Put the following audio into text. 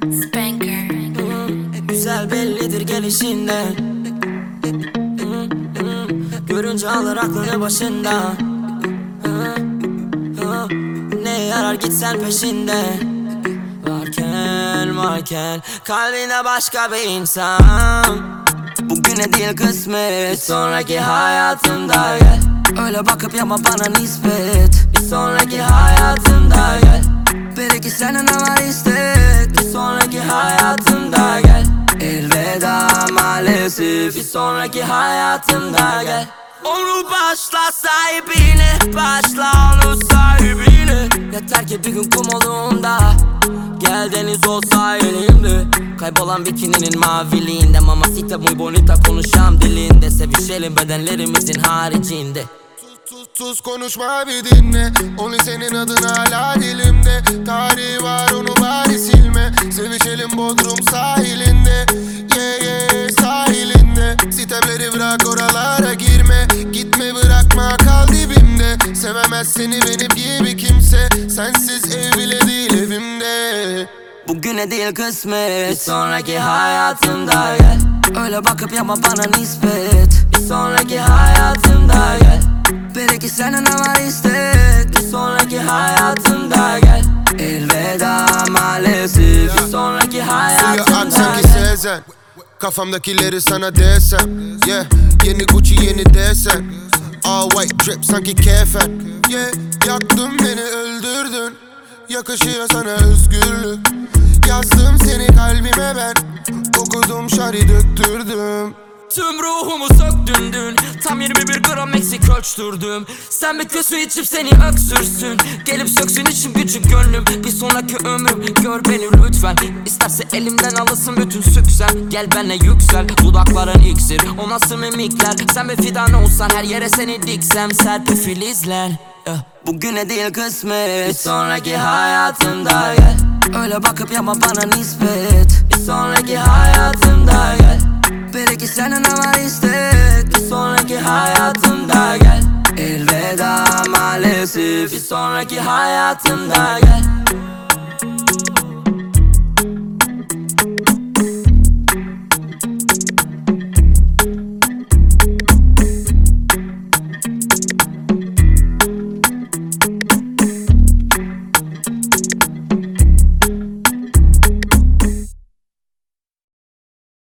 Spanker. Güzel bellidir gelişinde. Görünce alır aklını başında. Ne yarar gitsen peşinde. Varken varken Kalbine başka bir insan. Bugüne değil kısmet sonraki hayatında gel. Öyle bakıp yapma bana nispet. Bir sonraki hayatında gel. Belki senin ama istek Bir sonraki hayatında gel. Onu başla sahibine Başla onu sahibine. Yeter ki bir gün kum olduğunda Gel deniz olsa elimde. Kaybolan bikininin maviliğinde Mamacita muy bonita konuşan dilinde. Sevişelim bedenlerimizin haricinde. Sus konuşma bir dinle. Only senin adın hala dilimde Sevemez seni benim gibi kimse. Sensiz ev bile değil evimde. Bugüne değil kısmet. Bir sonraki hayatımda gel. Öyle bakıp yapma bana nispet. Bir sonraki hayatımda gel. Belki senin ama istek. Bir sonraki hayatımda gel. Elveda maalesef. Bir sonraki hayatımda gel. sezen. Kafamdakileri sana desem. Yeah. Yeni Gucci yeni desen All white drip sanki kefen Yeah Yaktın beni öldürdün. Yakışıyor sana özgürlük. Yazdım seni kalbime ben. Okudum şari döktürdüm Tüm ruhumu söktün dün. Tam 21 gram eksik ölçtürdüm. Sen bekliyorsun içim seni öksürsün. Gelip söksün içim gücüm gönlüm. Bir sonraki ömrüm gör beni lütfen. İsterse elimden alırsın bütün süksen. Gel benle yüksel dudakların iksir. O nasıl mimikler? Sen bir fidan olsan her yere seni diksem. Serpil filizler. Eh, Bugüne değil kısmet. Bir sonraki hayatımda gel Öyle bakıp yapma bana nispet. Bir sonraki maalesef Bir sonraki hayatımda gel